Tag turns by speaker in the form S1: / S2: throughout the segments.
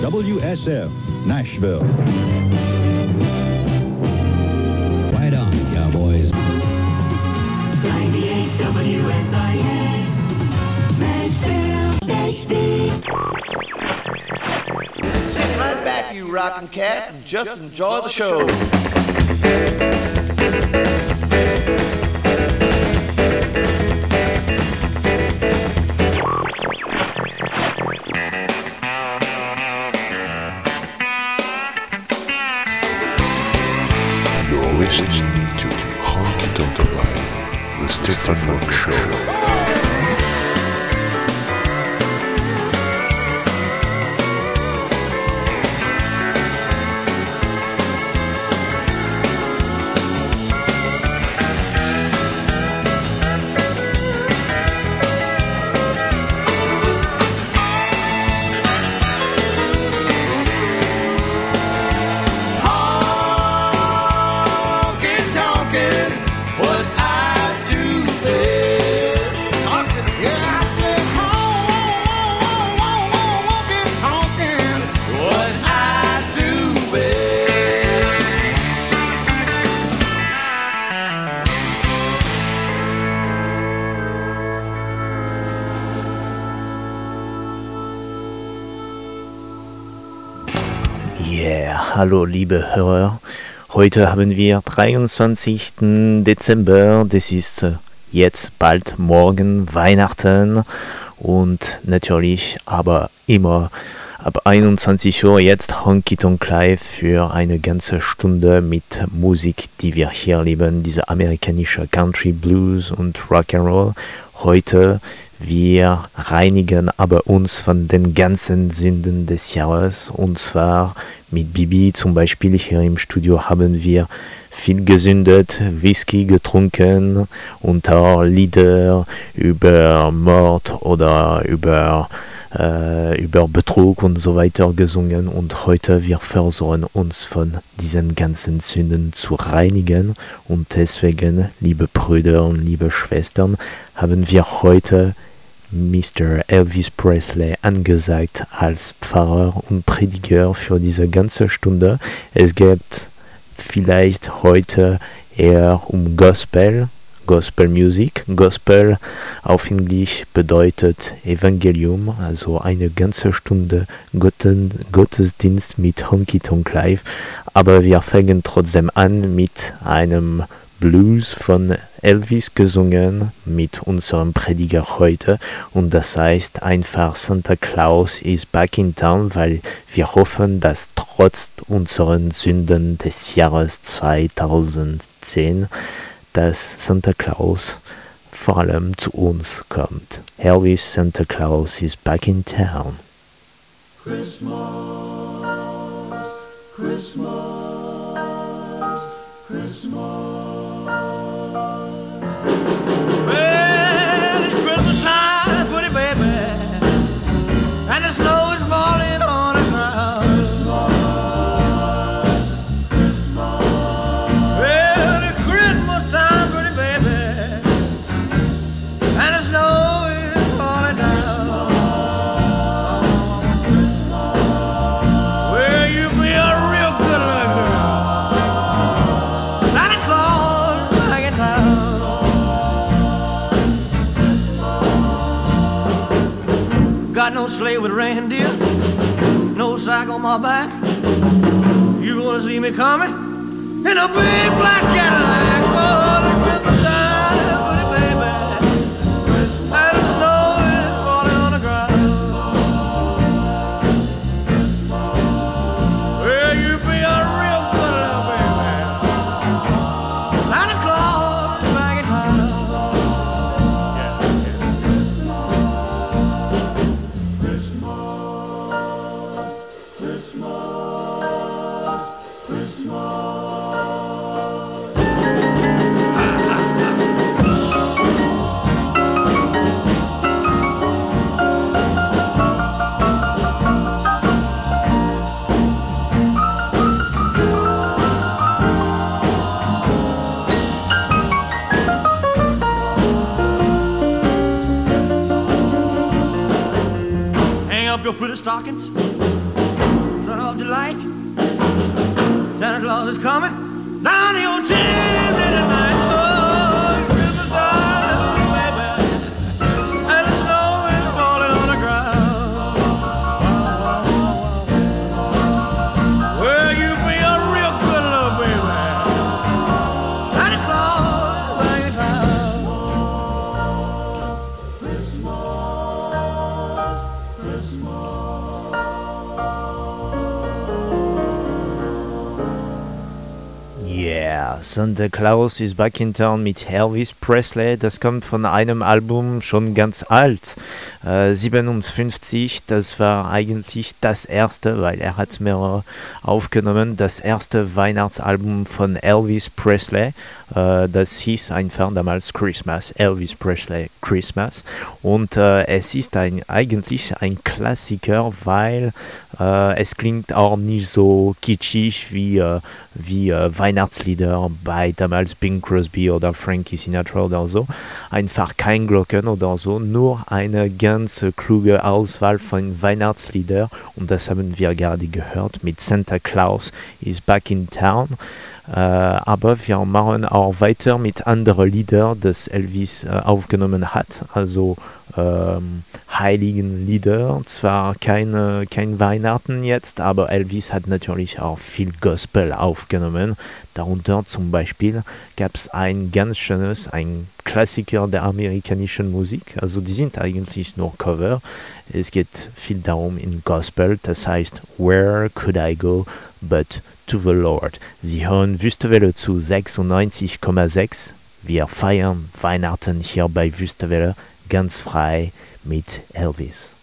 S1: WSF, Nashville.
S2: Right on, cowboys.
S3: 98 WSIS,
S4: you cat, and just enjoy the show.
S5: Hallo liebe Hörer. Heute haben wir 23. Dezember. Das ist äh, jetzt bald morgen Weihnachten und natürlich aber immer ab 21 Uhr jetzt Honky Tonk Live für eine ganze Stunde mit Musik, die wir hier lieben, diese amerikanische Country Blues und Rock'n'Roll. Heute wir reinigen aber uns von den ganzen Sünden des Jahres. Und zwar mit Bibi zum Beispiel. Hier im Studio haben wir viel gesündet, Whisky getrunken und auch Lieder über Mord oder über, äh, über Betrug und so weiter gesungen. Und heute wir versuchen uns von diesen ganzen Sünden zu reinigen. Und deswegen, liebe Brüder und liebe Schwestern, haben wir heute Mr. Elvis Presley angesagt als Pfarrer und Prediger für diese ganze Stunde. Es geht vielleicht heute eher um Gospel, Gospel Music. Gospel auf Englisch bedeutet Evangelium, also eine ganze Stunde Gottesdienst mit Honky Tonk Live. Aber wir fangen trotzdem an mit einem Blues von Elvis gesungen mit unserem Prediger heute und das heißt einfach Santa Claus is back in town, weil wir hoffen, dass trotz unseren Sünden des Jahres 2010, dass Santa Claus vor allem zu uns kommt. Elvis Santa Claus is back in town.
S4: Well, it's Christmas time, pretty baby, and the snow sleigh with reindeer, no sack on my back. You gonna see me coming in a big black Cadillac? Oh, the Christmas stockings, son of delight. Santa Claus is coming
S5: Yeah, Santa Claus is back in town mit Elvis Presley. Das kommt von einem Album schon ganz alt, äh, 57. Das war eigentlich das erste, weil er hat mehrere aufgenommen. Das erste Weihnachtsalbum von Elvis Presley. Äh, das hieß einfach damals Christmas, Elvis Presley Christmas. Und äh, es ist ein, eigentlich ein Klassiker, weil äh, es klingt auch nicht so kitschig wie, äh, wie äh, Weihnachtslieder bei damals Bing Crosby oder Frankie Sinatra oder so. Einfach kein Glocken oder so, nur eine ganz kluge Auswahl von Weihnachtslieder und das haben wir gerade gehört mit Santa Claus is back in town. Äh, aber wir machen auch weiter mit anderen Liedern, das Elvis äh, aufgenommen hat, also ähm, heiligen Lieder. Zwar keine, kein Weihnachten jetzt, aber Elvis hat natürlich auch viel Gospel aufgenommen. Darunter zum Beispiel gab es ein ganz schönes, ein Klassiker der amerikanischen Musik. Also die sind eigentlich nur Cover. Es geht viel darum in Gospel, das heißt Where could I go but to the Lord. Sie hören Wüstewelle zu 96,6. Wir feiern Weihnachten hier bei Wüstewelle ganz frei mit Elvis.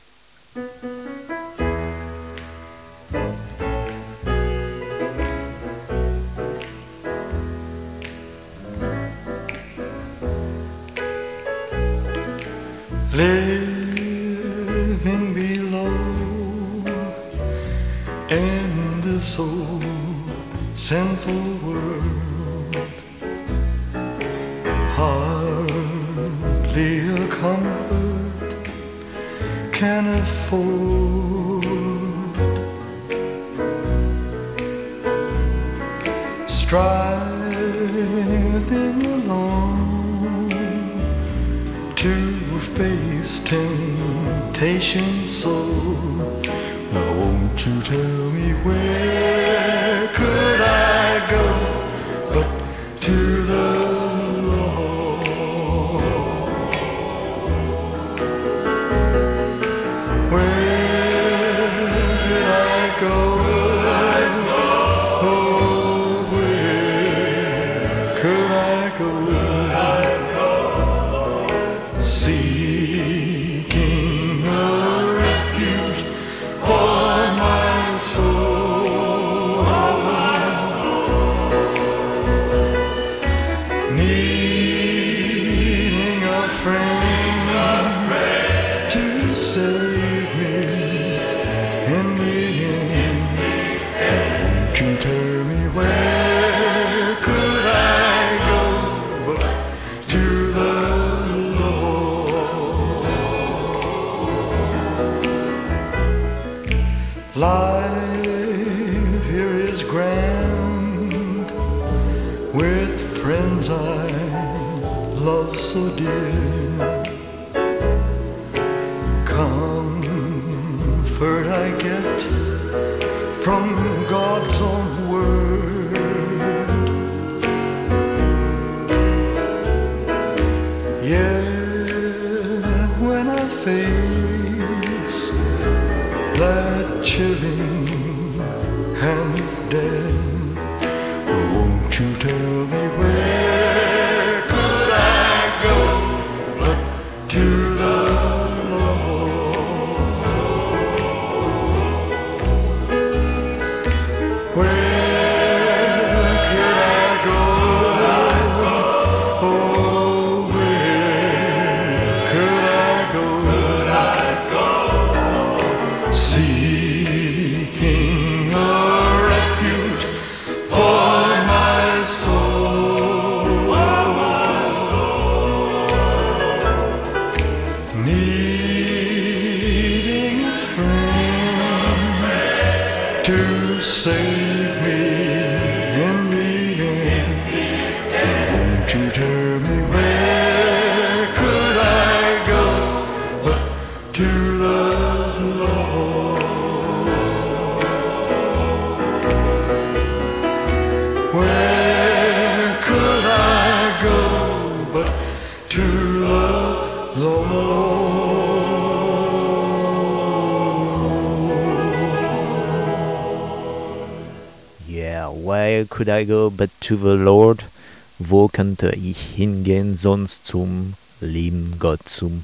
S6: living below in this old sinful world. Hardly can afford. Striving alone to face temptation so now won't you tell me where could I that chilling hand. Oh, won't you tell me where could I go but to the Lord?
S5: Wo könnte ich hingehen sonst zum lieben Gott, zum,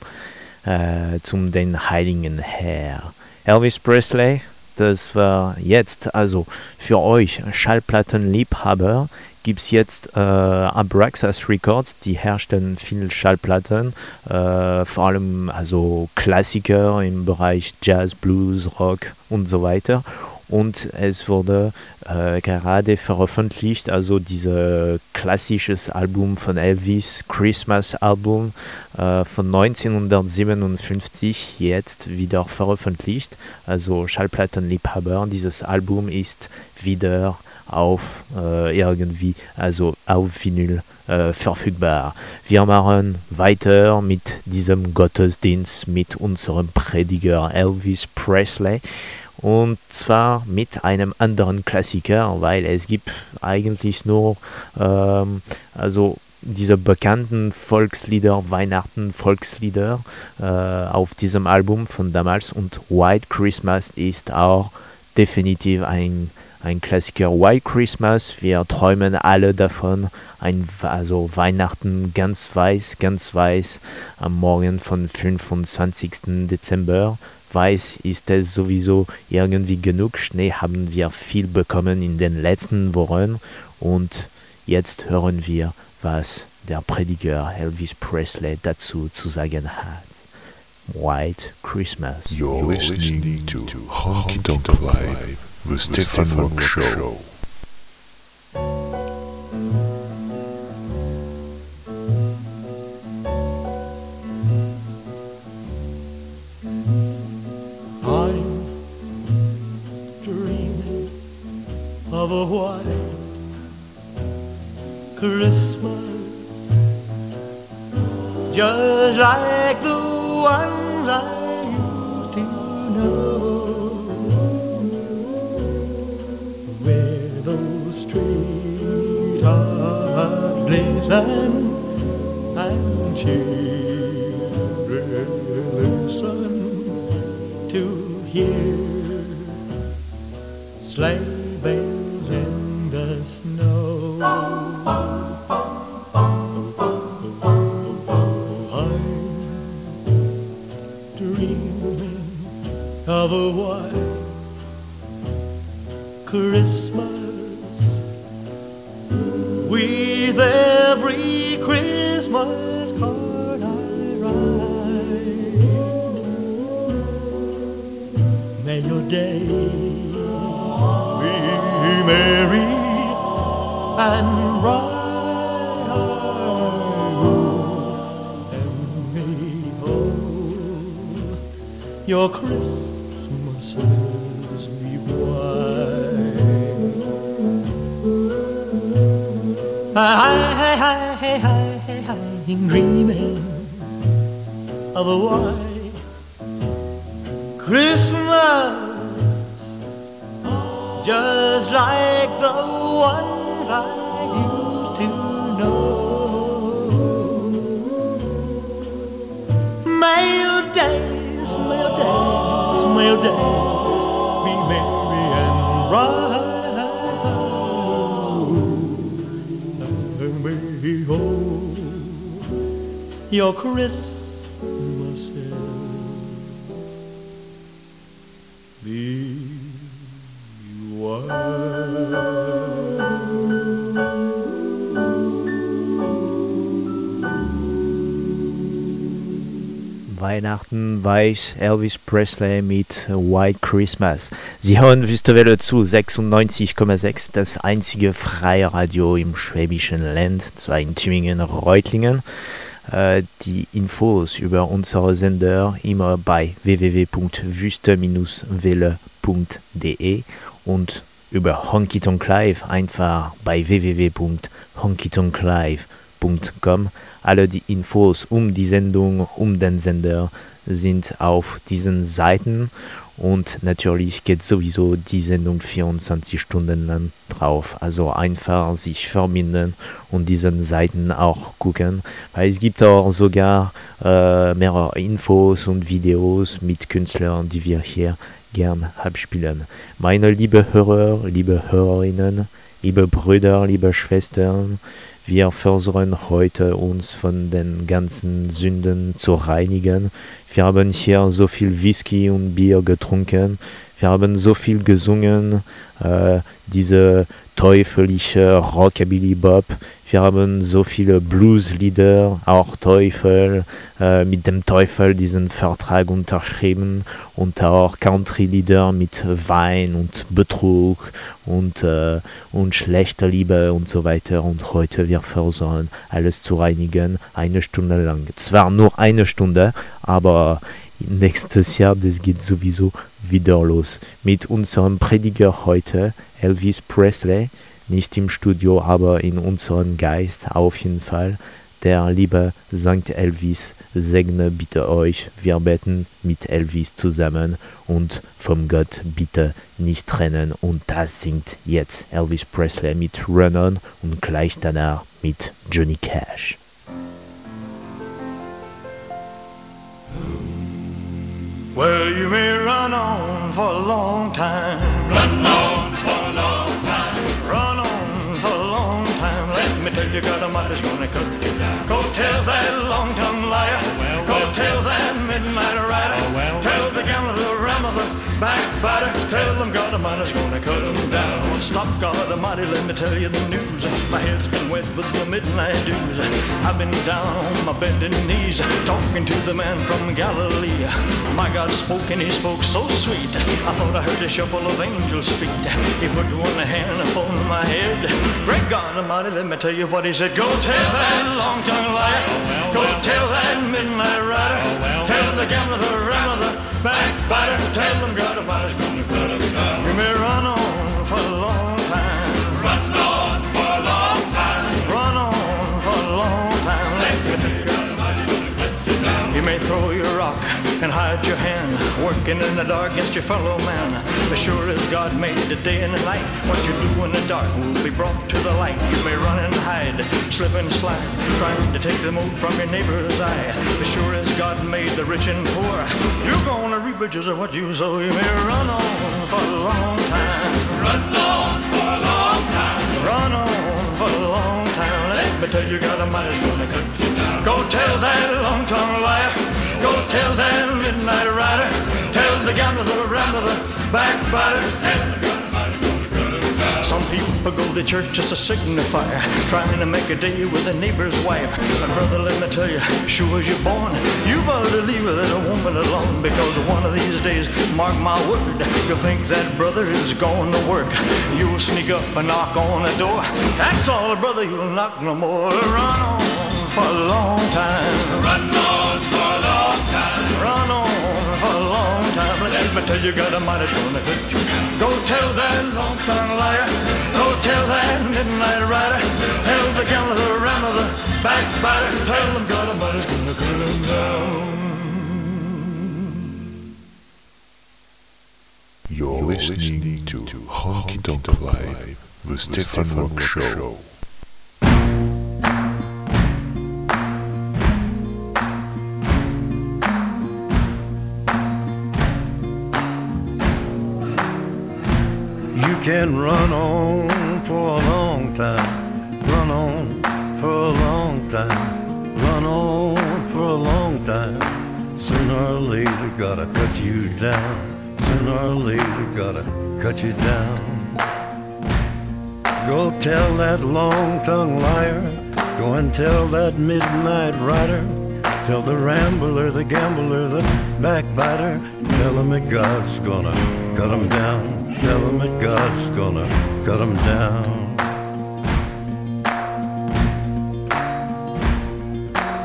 S5: äh, zum den heiligen Herr? Elvis Presley, das war jetzt, also für euch Schallplattenliebhaber, gibt's jetzt äh, Abraxas Records, die herstellen viele Schallplatten, äh, vor allem also Klassiker im Bereich Jazz, Blues, Rock und so weiter. Und es wurde äh, gerade veröffentlicht, also dieses klassisches Album von Elvis, Christmas Album äh, von 1957, jetzt wieder veröffentlicht. Also Schallplattenliebhaber, dieses Album ist wieder auf äh, irgendwie, also auf Vinyl äh, verfügbar. Wir machen weiter mit diesem Gottesdienst mit unserem Prediger Elvis Presley und zwar mit einem anderen Klassiker, weil es gibt eigentlich nur ähm, also diese bekannten Volkslieder, Weihnachten Volkslieder äh, auf diesem Album von damals und White Christmas ist auch definitiv ein ein Klassiker White Christmas. Wir träumen alle davon. Ein, also Weihnachten ganz weiß, ganz weiß am Morgen von 25. Dezember. Weiß ist es sowieso irgendwie genug. Schnee haben wir viel bekommen in den letzten Wochen. Und jetzt hören wir, was der Prediger Elvis Presley dazu zu sagen hat. White Christmas.
S7: You're listening to Honky Tonk Live, the Stefan Rock Show.
S4: Of a white Christmas, just like the ones I used to know, where those streets are glisten and children listen to hear sleigh bells
S5: Weiß Elvis Presley mit White Christmas. Sie hören Wüstewelle zu 96,6, das einzige freie Radio im schwäbischen Land, zwar in Tübingen-Reutlingen. Äh, die Infos über unsere Sender immer bei www.wüste-welle.de und über Honky Tonk Live einfach bei www.honkytonklive.com. Alle die Infos um die Sendung, um den Sender sind auf diesen Seiten Und natürlich geht sowieso die Sendung 24 Stunden lang drauf. Also einfach sich verbinden und diesen Seiten auch gucken, weil es gibt auch sogar äh, mehrere Infos und Videos mit Künstlern, die wir hier gern abspielen. Meine liebe Hörer, liebe Hörerinnen, liebe Brüder, liebe Schwestern, wir versuchen heute uns von den ganzen Sünden zu reinigen. Wir haben hier so viel Whisky und Bier getrunken. Wir haben so viel gesungen, äh, diese teuflische Rockabilly Bob. Wir haben so viele Blueslieder, auch Teufel, äh, mit dem Teufel diesen Vertrag unterschrieben und auch Country-Lieder mit Wein und Betrug und, äh, und schlechter Liebe und so weiter. Und heute wir versuchen alles zu reinigen, eine Stunde lang. Zwar nur eine Stunde, aber nächstes Jahr, das geht sowieso wieder los. Mit unserem Prediger heute, Elvis Presley, nicht im Studio, aber in unserem Geist auf jeden Fall. Der liebe St. Elvis segne bitte euch. Wir beten mit Elvis zusammen und vom Gott bitte nicht trennen. Und das singt jetzt Elvis Presley mit Run On und gleich danach mit Johnny Cash.
S8: Well, you may run on for a long time. Run on for a long time. Run on for a long time. Let me tell you, God Almighty's gonna cut you. Go tell that long-tongued liar. Go tell that midnight rider. Oh, backbiter. Tell them God Almighty's gonna cut them down. Stop, God Almighty, let me tell you the news. My head's been wet with the midnight dews. I've been down on my bending knees, talking to the man from Galilee. My God spoke and he spoke so sweet. I thought I heard a shuffle of angels' feet. He put one hand upon my head. Great God Almighty, let me tell you what he said. Go tell that long-tongued liar. Oh, Go tell that midnight rider. Oh, tell the gambler, the rammer, the backbiter. Tell them God Almighty's gonna cut and hide your hand, working in the dark against your fellow man. As sure as God made the day and the night, what you do in the dark will be brought to the light. You may run and hide, slip and slide, trying to take the mote from your neighbor's eye. As sure as God made the rich and poor, you're gonna reap riches of what you sow. You may run on for a long time. Run on for a long time. Run on for a long time. Let me tell you, God Almighty's gonna cut you down. Go tell that long-tongued liar. Go tell that midnight rider. Tell the gambler, the rambler, the backbiter. Some people go to church just to signify, trying to make a day with a neighbor's wife. But brother, let me tell you, sure as you're born, you better leave that woman alone because one of these days, mark my word, you'll think that brother is going to work. You'll sneak up and knock on the door. That's all, brother, you'll knock no more. Run on for a long time. Run on a long time. Let me tell you, God Almighty's gonna cut you. Go tell that long-tongued liar. Go tell that midnight rider. Tell the gambler, the rammer, the backbiter. Tell them God Almighty's gonna cut them down.
S7: You're listening to Honky Tonk Live, the Stefan Rock Show.
S9: You can run on for a long time, run on for a long time, run on for a long time. Sooner or later, gotta cut you down. Sooner or later, gotta cut you down. Go tell that long tongued liar, go and tell that midnight rider. Tell the rambler, the gambler, the backbiter. Tell him that God's gonna cut him down. Tell him that God's gonna cut him down.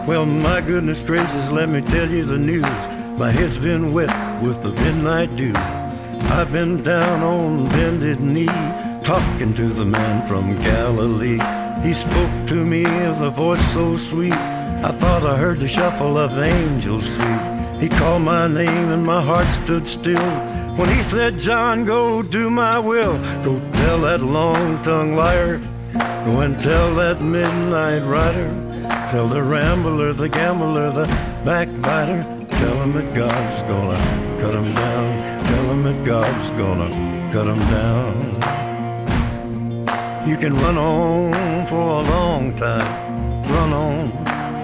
S9: Well, my goodness gracious, let me tell you the news. My head's been wet with the midnight dew. I've been down on bended knee, talking to the man from Galilee. He spoke to me with a voice so sweet. I thought I heard the shuffle of angels' feet. He called my name and my heart stood still. When he said, John, go do my will. Go tell that long tongued liar. Go and tell that midnight rider. Tell the rambler, the gambler, the backbiter. Tell him that God's gonna cut him down. Tell him that God's gonna cut him down. You can run on for a long time. Run on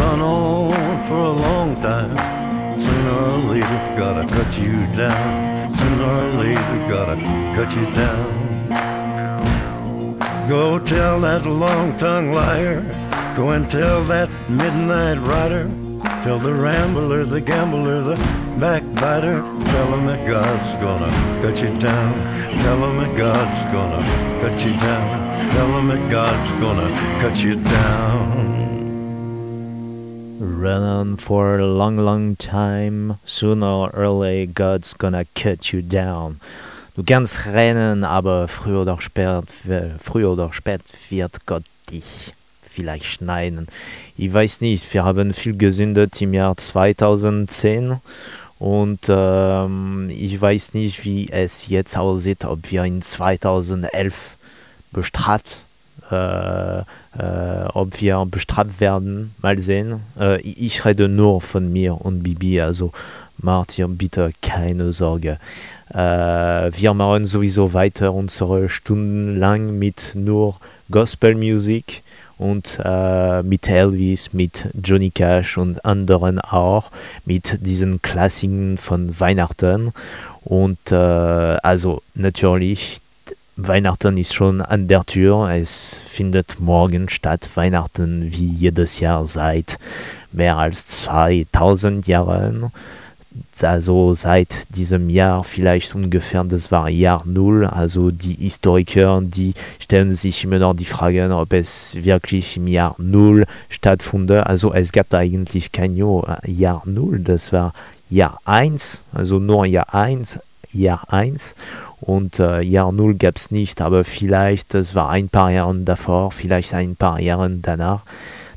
S9: run on for a long time. Sooner or later, gotta cut you down. Sooner or later, gotta cut you down. Go tell that long tongued liar. Go and tell that midnight rider. Tell the rambler, the gambler, the backbiter. Tell him that God's gonna cut you down. Tell him that God's gonna cut you down. Tell him that God's gonna cut you down.
S5: Run for a long, long time. Sooner or early, God's gonna cut you down. Du kannst rennen, aber früher oder spät, früher oder spät wird Gott dich vielleicht schneiden. Ich weiß nicht, wir haben viel gesündet im Jahr 2010 und ähm, ich weiß nicht, wie es jetzt aussieht, ob wir in 2011 bestraft, ob wir bestraft werden. Mal sehen. Äh, ich rede nur von mir und Bibi, also macht ihr bitte keine Sorge. Äh, wir machen sowieso weiter unsere Stunden lang mit nur Gospelmusik und äh, mit Elvis, mit Johnny Cash und anderen auch, mit diesen Klassiken von Weihnachten. Und äh, also natürlich, Weihnachten ist schon an der Tür. Es findet morgen statt, Weihnachten wie jedes Jahr seit mehr als 2000 Jahren also seit diesem Jahr vielleicht ungefähr, das war Jahr Null. Also die Historiker, die stellen sich immer noch die Frage, ob es wirklich im Jahr Null stattfand. Also es gab eigentlich kein Jahr, Jahr Null, das war Jahr 1, also nur Jahr 1, Jahr 1 und äh, Jahr 0 gab es nicht, aber vielleicht, das war ein paar Jahre davor, vielleicht ein paar Jahre danach.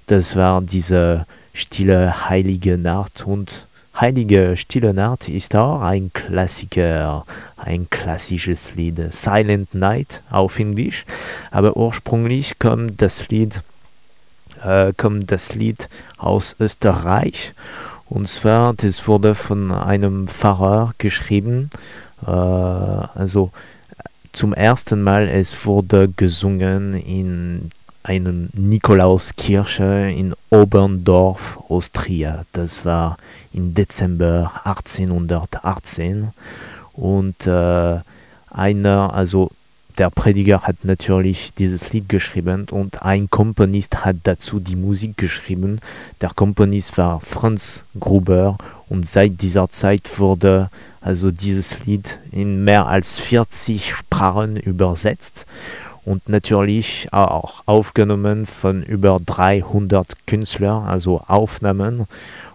S5: Das war diese stille heilige Nacht und Heilige Stille Nacht ist auch ein Klassiker, ein klassisches Lied. Silent Night auf Englisch, aber ursprünglich kommt das Lied, äh, kommt das Lied aus Österreich. Und zwar, das wurde von einem Pfarrer geschrieben. Äh, also zum ersten Mal, es wurde gesungen in einer Nikolauskirche in Oberndorf, Austria. Das war im Dezember 1818. Und äh, einer, also der Prediger hat natürlich dieses Lied geschrieben und ein Komponist hat dazu die Musik geschrieben. Der Komponist war Franz Gruber und seit dieser Zeit wurde also dieses Lied in mehr als 40 Sprachen übersetzt und natürlich auch aufgenommen von über 300 Künstlern, also Aufnahmen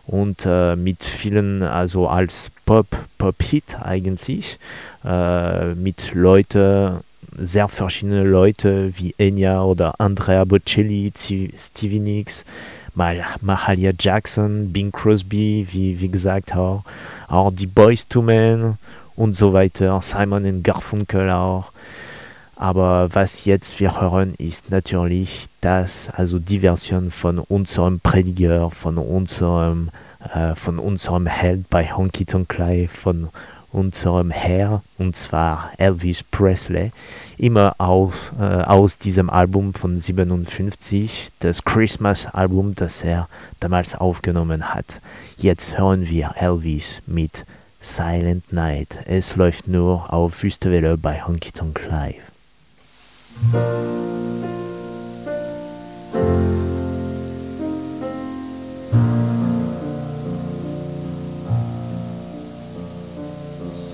S5: und äh, mit vielen, also als Pop, Pop-Hit eigentlich, äh, mit Leuten, sehr verschiedene Leute wie Enya oder Andrea Bocelli, Stevie Nicks, Mahalia Jackson, Bing Crosby, wie, wie gesagt auch, auch die Boys to Men und so weiter, Simon Garfunkel auch. Aber was jetzt wir hören, ist natürlich das, also die Version von unserem Prediger, von unserem, äh, von unserem Held bei Honky Tonk Live, von unserem Herr, und zwar Elvis Presley, immer aus, äh, aus diesem Album von 57, das Christmas-Album, das er damals aufgenommen hat. Jetzt hören wir Elvis mit Silent Night. Es läuft nur auf Wüstewelle bei Honky Tonk Live.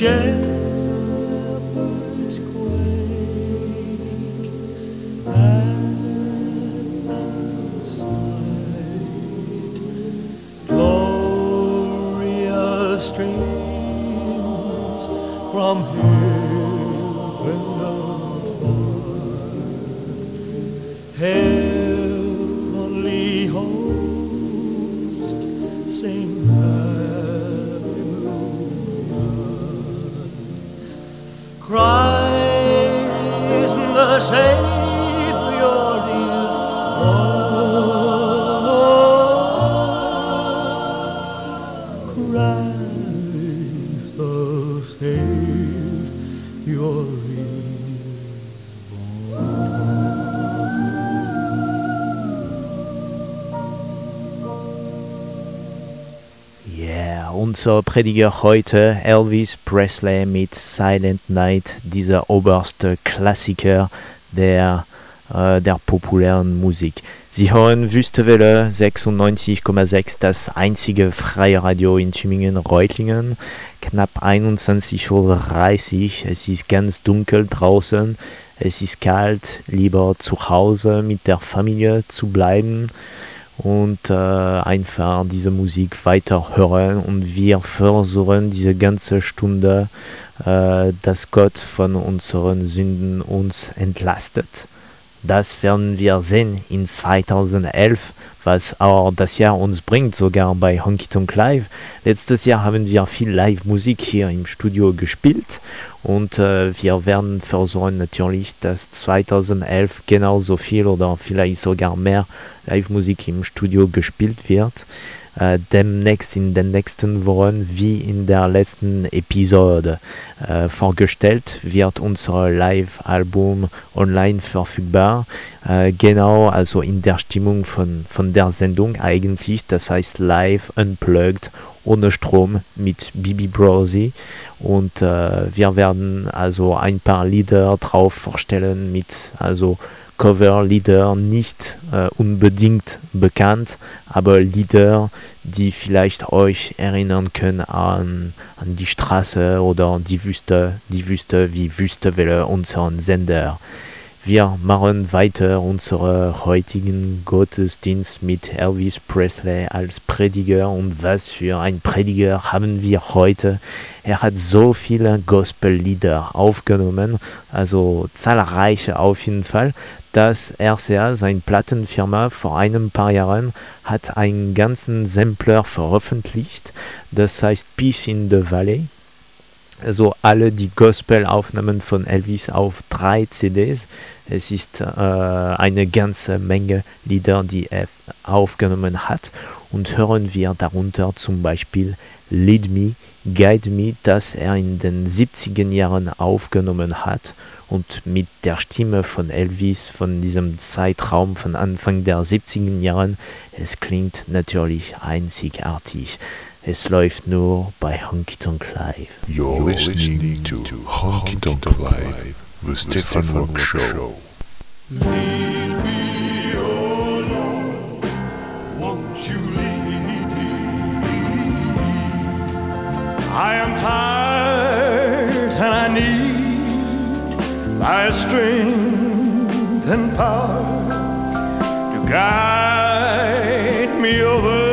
S4: night.
S5: Unser Prediger heute, Elvis Presley mit Silent Night, dieser oberste Klassiker der, äh, der populären Musik. Sie hören Wüstewelle 96,6, das einzige freie Radio in Tübingen-Reutlingen. Knapp 21.30 Uhr, es ist ganz dunkel draußen, es ist kalt, lieber zu Hause mit der Familie zu bleiben und äh, einfach diese Musik weiter hören und wir versuchen diese ganze Stunde, äh, dass Gott von unseren Sünden uns entlastet. Das werden wir sehen in 2011, was auch das Jahr uns bringt, sogar bei Honky Tonk Live. Letztes Jahr haben wir viel Live-Musik hier im Studio gespielt und äh, wir werden versuchen natürlich, dass 2011 genauso viel oder vielleicht sogar mehr Live-Musik im Studio gespielt wird. Äh, demnächst in den nächsten Wochen, wie in der letzten Episode äh, vorgestellt, wird unser Live-Album online verfügbar. Äh, genau, also in der Stimmung von, von der Sendung eigentlich, das heißt live, unplugged, ohne Strom mit Bibi Browsy und äh, wir werden also ein paar Lieder drauf vorstellen mit also Coverlieder nicht äh, unbedingt bekannt, aber Lieder, die vielleicht euch erinnern können an, an die Straße oder die Wüste, die Wüste wie Wüstewelle, unseren Sender. Wir machen weiter unseren heutigen Gottesdienst mit Elvis Presley als Prediger und was für ein Prediger haben wir heute. Er hat so viele Gospellieder aufgenommen, also zahlreiche auf jeden Fall, dass RCA, seine Plattenfirma, vor ein paar Jahren hat einen ganzen Sampler veröffentlicht, das heißt Peace in the Valley also alle die Gospel-Aufnahmen von Elvis auf drei CDs. Es ist äh, eine ganze Menge Lieder, die er aufgenommen hat. Und hören wir darunter zum Beispiel Lead Me, Guide Me, das er in den 70er Jahren aufgenommen hat und mit der Stimme von Elvis von diesem Zeitraum von Anfang der 70er Jahren. Es klingt natürlich einzigartig. Es läuft nur bei Honky Tonk Live.
S7: You're listening to Honky Tonk Live, the Stefan Rock Show.
S8: Thy strength and power to guide me over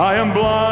S8: I am blind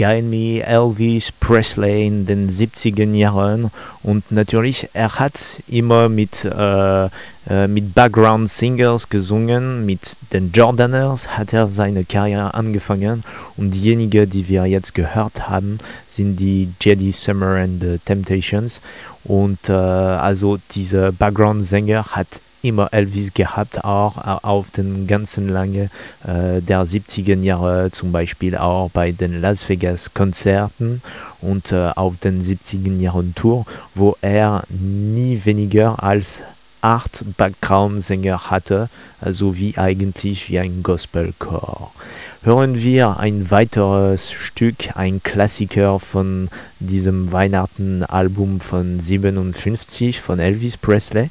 S8: Me,
S5: Elvis Presley in den 70er Jahren. Und natürlich er hat immer mit, äh, äh, mit Background Singers gesungen, mit den Jordaners hat er seine Karriere angefangen. Und diejenigen, die wir jetzt gehört haben, sind die Jedi Summer and the Temptations. Und äh, also dieser Background Sänger hat immer Elvis gehabt, auch äh, auf den ganzen lange äh, der 70er Jahre, zum Beispiel auch bei den Las Vegas Konzerten und äh, auf den 70er Jahren Tour, wo er nie weniger als acht Background-Sänger hatte, also wie eigentlich wie ein Gospelchor. Hören wir ein weiteres Stück, ein Klassiker von diesem Weihnachten-Album von 57 von Elvis Presley.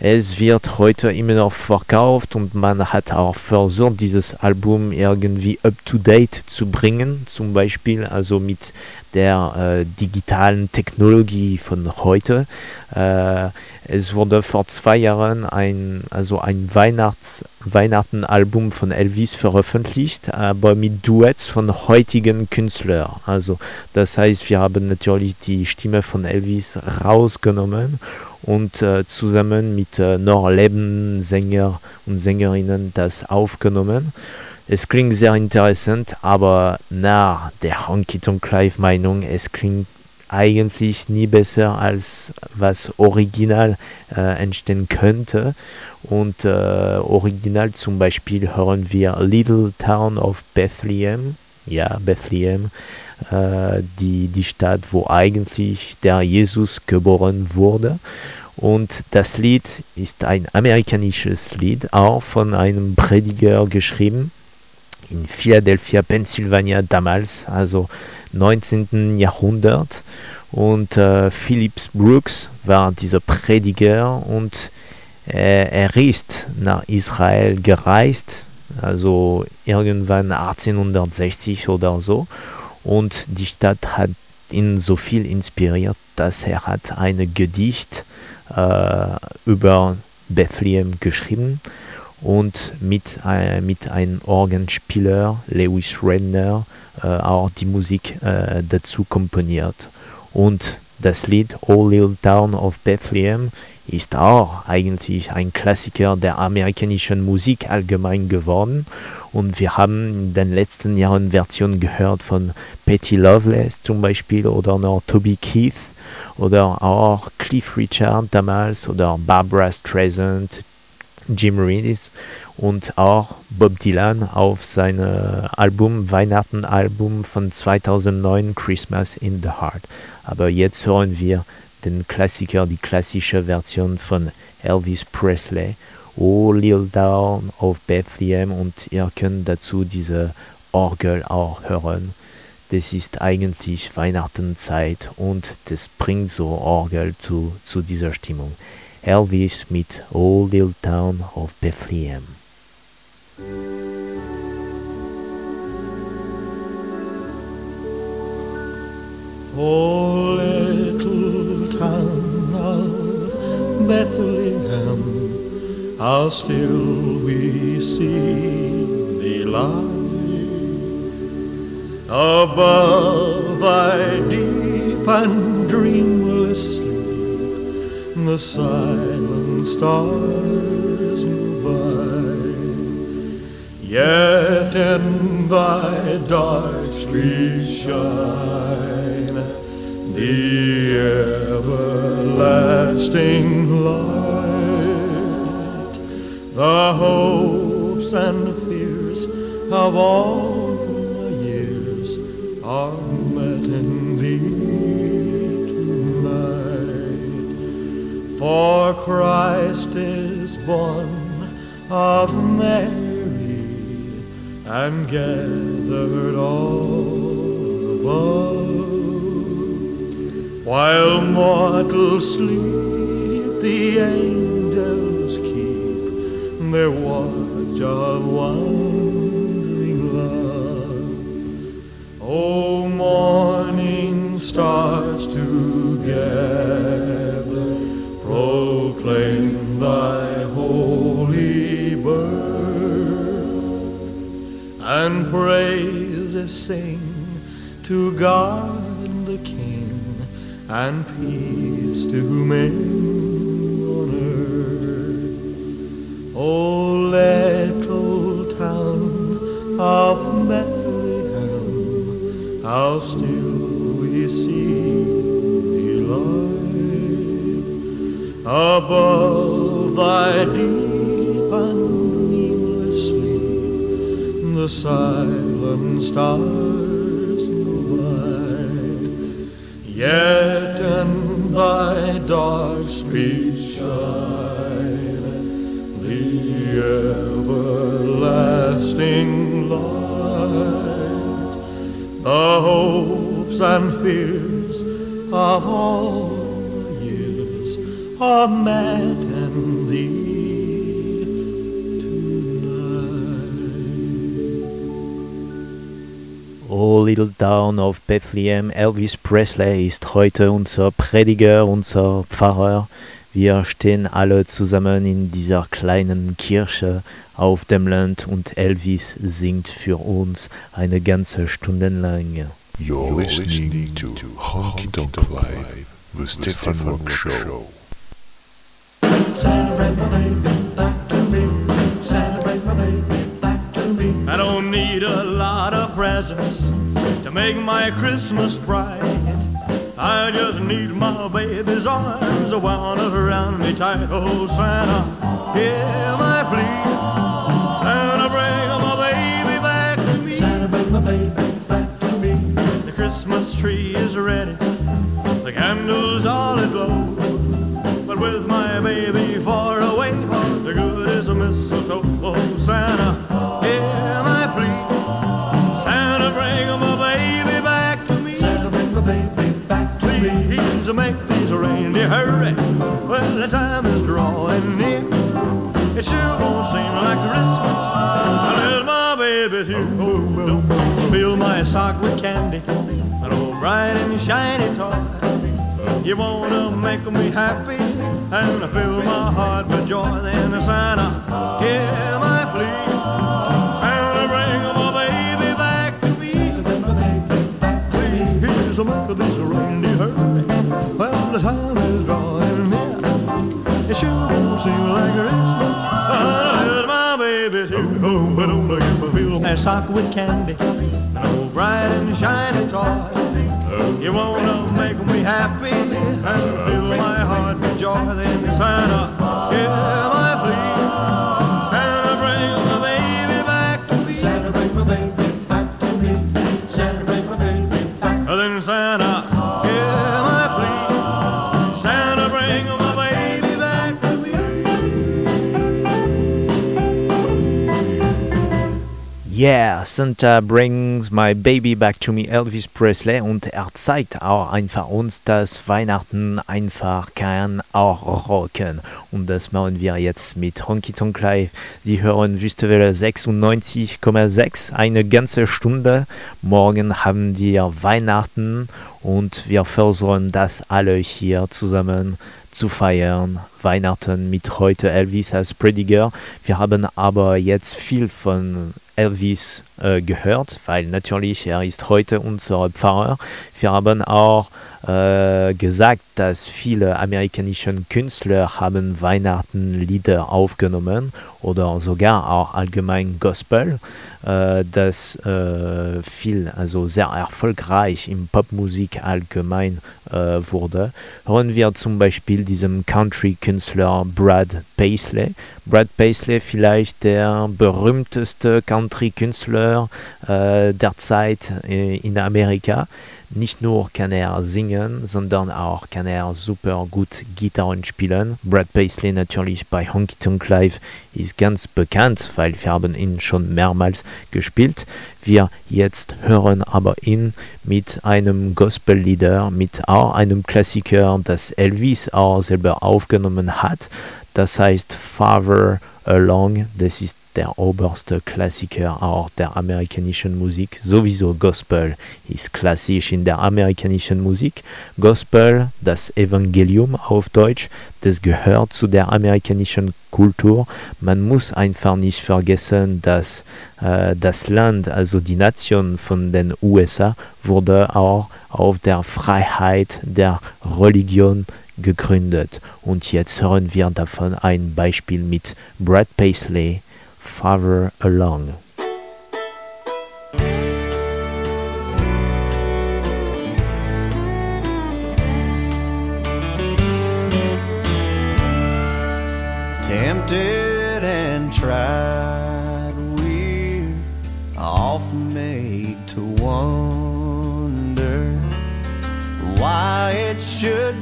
S5: Es wird heute immer noch verkauft und man hat auch versucht, dieses Album irgendwie up-to-date zu bringen, zum Beispiel also mit der äh, digitalen Technologie von heute. Äh, es wurde vor zwei Jahren ein, also ein Weihnachts Weihnachten-Album von Elvis veröffentlicht, aber mit Duets von heutigen Künstlern. Also das heißt, wir haben natürlich die Stimme von Elvis rausgenommen und äh, zusammen mit äh, noch lebenden Sänger und Sängerinnen das aufgenommen. Es klingt sehr interessant, aber nach der Honky Tonk Live Meinung, es klingt eigentlich nie besser als was original äh, entstehen könnte. Und äh, original zum Beispiel hören wir Little Town of Bethlehem. Ja, Bethlehem, die, die Stadt, wo eigentlich der Jesus geboren wurde. Und das Lied ist ein amerikanisches Lied, auch von einem Prediger geschrieben in Philadelphia, Pennsylvania damals, also 19. Jahrhundert. Und äh, Phillips Brooks war dieser Prediger und äh, er ist nach Israel gereist, also irgendwann 1860 oder so. Und die Stadt hat ihn so viel inspiriert, dass er hat ein Gedicht äh, über Bethlehem geschrieben und mit, äh, mit einem Orgelspieler, Lewis Redner, äh, auch die Musik äh, dazu komponiert. Und das Lied All Little Town of Bethlehem ist auch eigentlich ein Klassiker der amerikanischen Musik allgemein geworden. Und wir haben in den letzten Jahren Versionen gehört von Patty Loveless zum Beispiel oder noch Toby Keith oder auch Cliff Richard damals oder Barbara Streisand, Jim Reeves und auch Bob Dylan auf seinem Album, Weihnachten-Album von 2009, Christmas in the Heart. Aber jetzt hören wir den Klassiker, die klassische Version von Elvis Presley, Oh Little Down of Bethlehem und ihr könnt dazu diese Orgel auch hören. Das ist eigentlich Weihnachtenzeit und das bringt so Orgel zu, zu dieser Stimmung. Elvis mit Oh Little Town of Bethlehem.
S4: Oh, little town of Bethlehem, how still we see thee lie above thy deep and dreamless sleep. The silent stars move by, yet in thy dark streets shine the everlasting light, the hopes and fears of all the years are met in thee tonight. For Christ is born of Mary and gathered all above. While mortals sleep, the angels their watch of wondering love. O morning stars together proclaim thy holy birth and praises sing to God the King and peace to men O little town of Bethlehem, how still we see thee lie above thy deep and dreamless sleep. The silent stars move by, yet in thy dark streets the hopes and fears of all years are met in thee tonight.
S5: Oh Little Town of Bethlehem, Elvis Presley ist heute unser Prediger, unser Pfarrer. Wir stehen alle zusammen in dieser kleinen Kirche auf dem Land und Elvis singt für uns eine ganze Stunde lang.
S7: You're listening to Honky Tonk Live, the Stefan Rock Show.
S10: Santa bring my baby back to me. Santa bring my baby back to me.
S8: I don't need a lot of presents to make my Christmas bright. I just need my baby's arms wound around me tight. Oh, Santa, hear my plea. Santa, bring my baby back to me.
S10: Santa bring my baby back to me.
S8: The Christmas tree is ready, the candles all aglow. But with my baby far away, the good is a mistletoe. Oh, Santa, Make these reindeer hurry. Well, the time is drawing near. It sure won't seem like Christmas unless my baby's here. Oh, fill my sock with candy, an old bright and shiny toy. You wanna make me happy and fill my heart with joy. Then Santa, hear my plea. But don't me feel that sock with candy, an old bright and shiny toy. Oh. You wanna make me happy and fill my heart with joy. Then Santa, hear
S5: Yeah, Santa brings my baby back to me, Elvis Presley, und er zeigt auch einfach uns, dass Weihnachten einfach kann auch rocken. Und das machen wir jetzt mit Honky Tonk Live. Sie hören Wüstewelle 96,6, eine ganze Stunde. Morgen haben wir Weihnachten und wir versuchen das alle hier zusammen zu feiern. Weihnachten mit heute Elvis als Prediger. Wir haben aber jetzt viel von Elvis äh, gehört, weil natürlich er ist heute unser Pfarrer. Wir haben auch äh, gesagt, dass viele amerikanische Künstler haben Weihnachtenlieder aufgenommen oder sogar auch allgemein Gospel, äh, das äh, viel, also sehr erfolgreich in Popmusik allgemein äh, wurde. Hören wir zum Beispiel diesem Country-Künstler Brad Paisley. Brad Paisley vielleicht der berühmteste Country-Künstler äh, der Zeit äh, in Amerika. Nicht nur kann er singen, sondern auch kann er super gut Gitarren spielen. Brad Paisley natürlich bei Honky Tonk Live ist ganz bekannt, weil wir haben ihn schon mehrmals gespielt. Wir jetzt hören aber ihn mit einem Gospellieder, mit auch einem Klassiker, das Elvis auch selber aufgenommen hat. Das heißt Farther Along. Das ist der oberste Klassiker auch der amerikanischen Musik. Sowieso Gospel ist klassisch in der amerikanischen Musik. Gospel, das Evangelium auf Deutsch, das gehört zu der amerikanischen Kultur. Man muss einfach nicht vergessen, dass äh, das Land, also die Nation von den USA, wurde auch auf der Freiheit der Religion gegründet. Und jetzt hören wir davon ein Beispiel mit Brad Paisley, Farther Along.
S9: Tempted and tried, we're often made to wonder why it should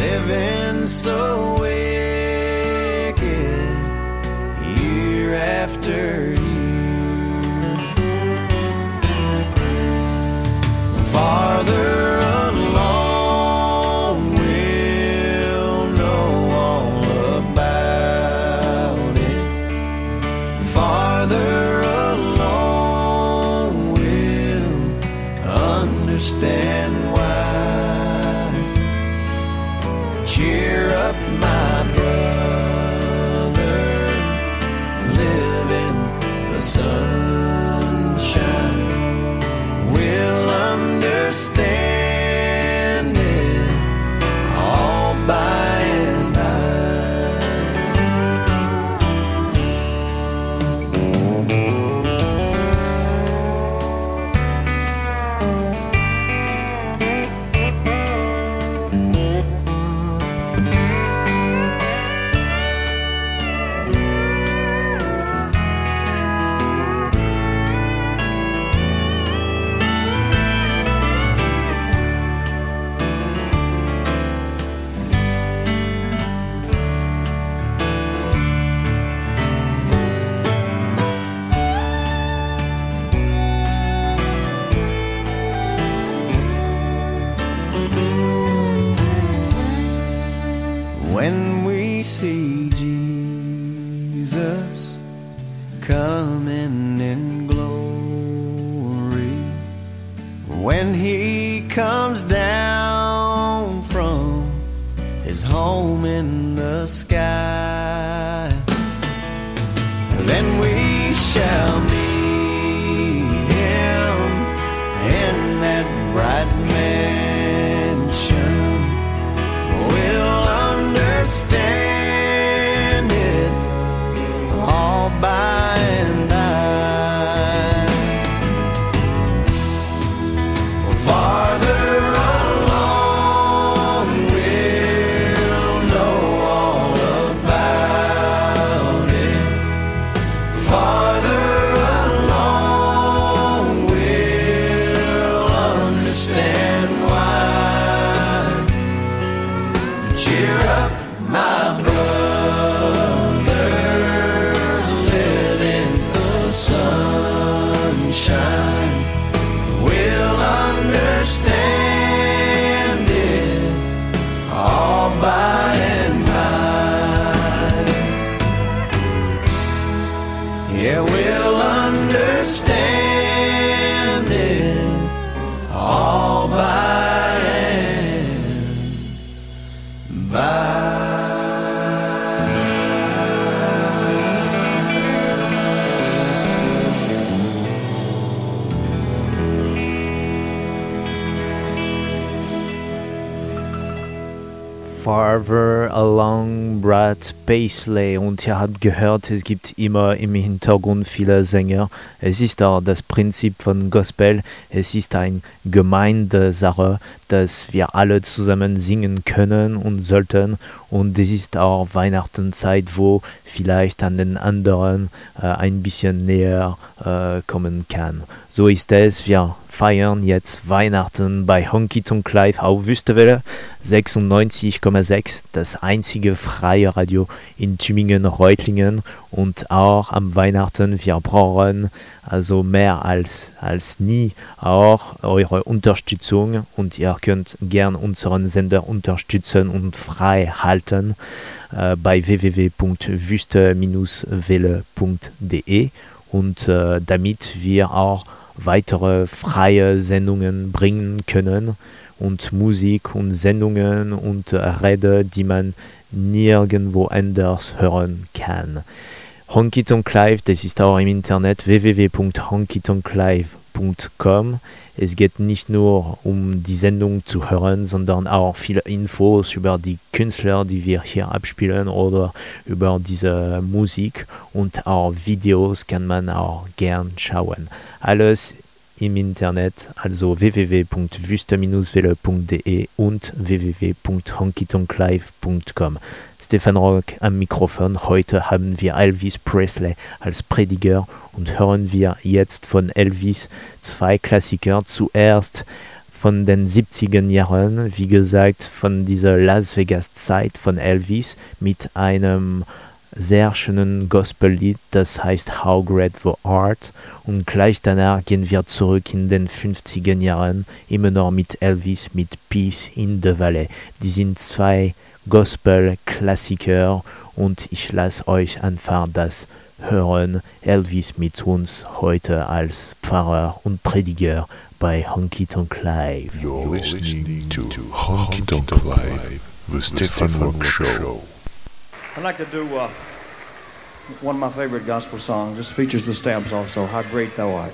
S9: living so shall meet
S5: Paisley und ihr habt gehört, es gibt immer im Hintergrund viele Sänger. Es ist auch das Prinzip von Gospel. Es ist eine Gemeindesache, dass wir alle zusammen singen können und sollten. Und es ist auch Weihnachtenzeit, wo vielleicht an den anderen äh, ein bisschen näher äh, kommen kann. So ist es. Wir feiern jetzt Weihnachten bei Honky Tonk Live auf Wüstewelle 96,6, das einzige freie Radio in Tübingen-Reutlingen und auch am Weihnachten wir brauchen also mehr als, als nie auch eure Unterstützung. Und ihr könnt gern unseren Sender unterstützen und frei halten äh, bei www.wüste-welle.de und äh, damit wir auch weitere freie Sendungen bringen können und Musik und Sendungen und Rede, die man nirgendwo anders hören kann. Honky Tonk Live, das ist auch im Internet www.honkytonklive.com. Es geht nicht nur um die Sendung zu hören, sondern auch viele Infos über die Künstler, die wir hier abspielen oder über diese Musik und auch Videos kann man auch gern schauen. Alles im Internet, also www.wüste-welle.de und www.honkytonklive.com. Stefan Rock am Mikrofon. Heute haben wir Elvis Presley als Prediger und hören wir jetzt von Elvis zwei Klassiker. Zuerst von den 70er Jahren, wie gesagt, von dieser Las Vegas Zeit von Elvis mit einem sehr schönen Gospellied, das heißt How Great the Art. Und gleich danach gehen wir zurück in den 50er Jahren, immer noch mit Elvis, mit Peace in the Valley. Die sind zwei Gospel-Klassiker und ich lasse euch einfach das hören. Elvis mit uns heute als Pfarrer und Prediger bei Honky Tonk Live.
S7: You're listening to Honky Tonk Live, the Stefan Rock Show.
S6: I'd like to do uh, one of my favorite gospel songs. This features the stamps also, How Great Thou Art.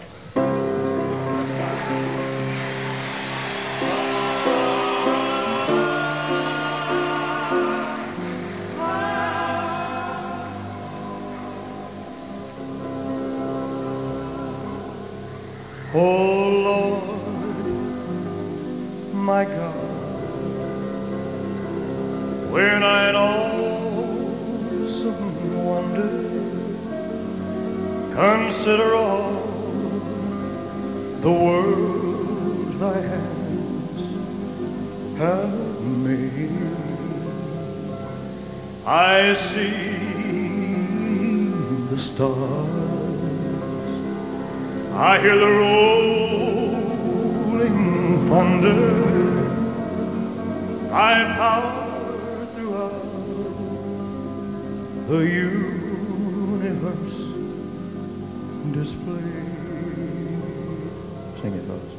S6: stars. I hear the rolling thunder. I power throughout
S8: the universe display.
S6: Sing it,
S8: folks.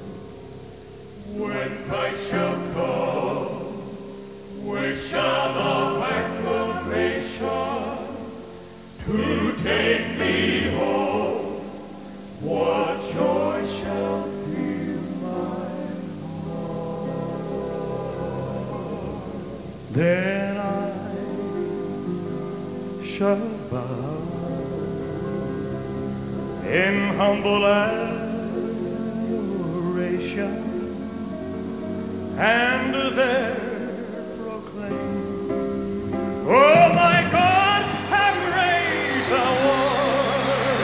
S8: humble adoration and there proclaim, Oh my God, how great thou art!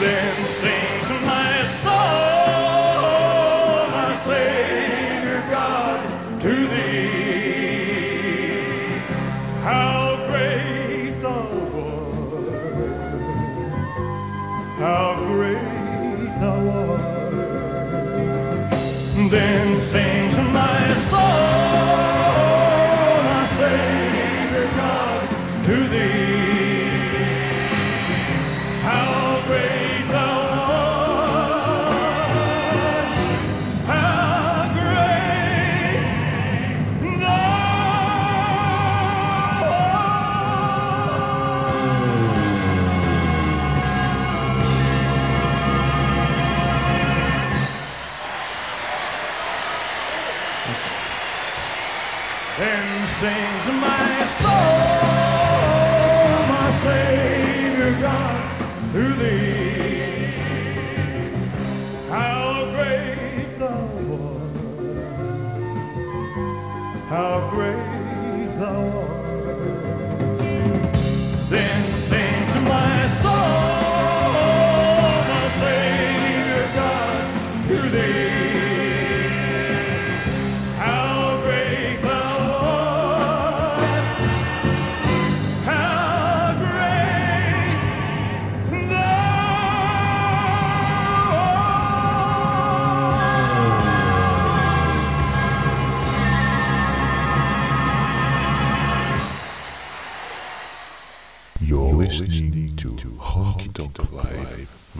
S8: Then sings my soul, my Savior God, to thee.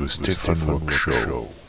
S4: Stefan Funk Show.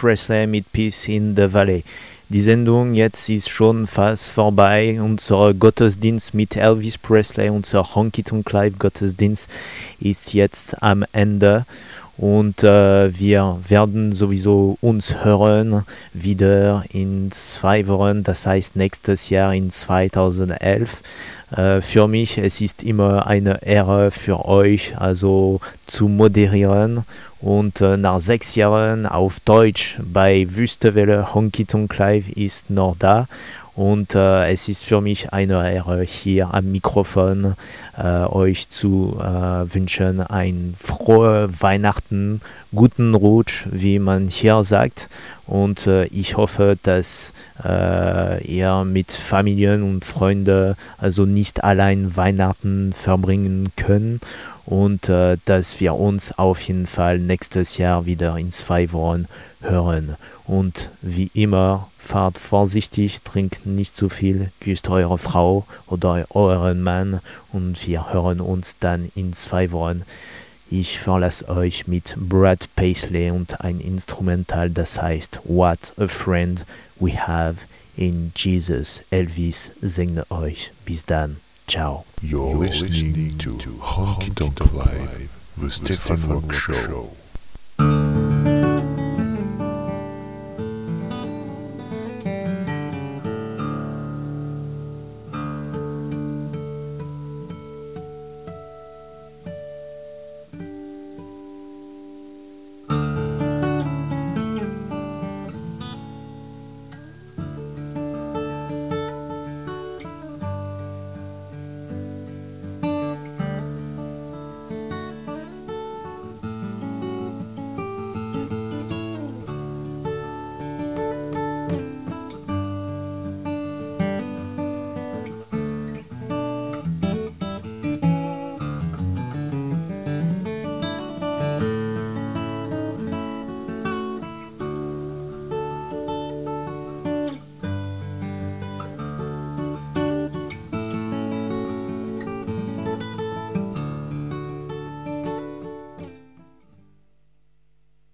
S5: Presley mit Peace in the Valley. Die Sendung jetzt ist schon fast vorbei. Unser Gottesdienst mit Elvis Presley, unser Honky Tonk Live Gottesdienst ist jetzt am Ende. Und äh, wir werden sowieso uns hören wieder in zwei Wochen, das heißt nächstes Jahr in 2011. Äh, für mich es ist immer eine Ehre für euch, also zu moderieren und äh, nach sechs Jahren auf Deutsch bei Wüstewelle Honky Tonk Live ist noch da und äh, es ist für mich eine Ehre hier am Mikrofon äh, euch zu äh, wünschen ein frohe Weihnachten, guten Rutsch, wie man hier sagt und äh, ich hoffe, dass äh, ihr mit Familien und Freunden also nicht allein Weihnachten verbringen könnt und äh, dass wir uns auf jeden Fall nächstes Jahr wieder in zwei Wochen hören. Und wie immer, fahrt vorsichtig, trinkt nicht zu viel, küsst eure Frau oder euren Mann und wir hören uns dann in zwei Wochen. Ich verlasse euch mit Brad Paisley und ein Instrumental, das heißt What a Friend We Have in Jesus. Elvis segne euch. Bis dann. Ciao.
S7: You're listening to Honky Tonk Live, the Stefan Rock Show.